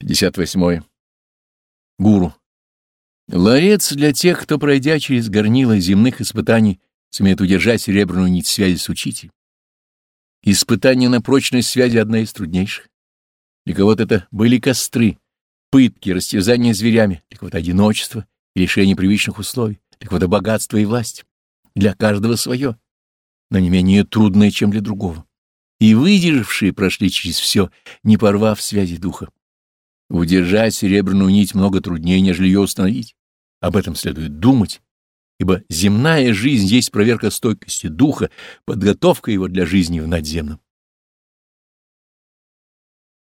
58. Гуру. Ларец для тех, кто, пройдя через горнило земных испытаний, сумеет удержать серебряную нить связи с учителем. Испытание на прочность связи одна из труднейших. Для кого-то это были костры, пытки, растязания зверями, для кого-то одиночество и решение привычных условий, для кого-то богатство и власть. Для каждого свое, но не менее трудное, чем для другого. И выдержавшие прошли через все, не порвав связи духа. Удержать серебряную нить много труднее, нежели ее установить. Об этом следует думать, ибо земная жизнь есть проверка стойкости духа, подготовка его для жизни в надземном.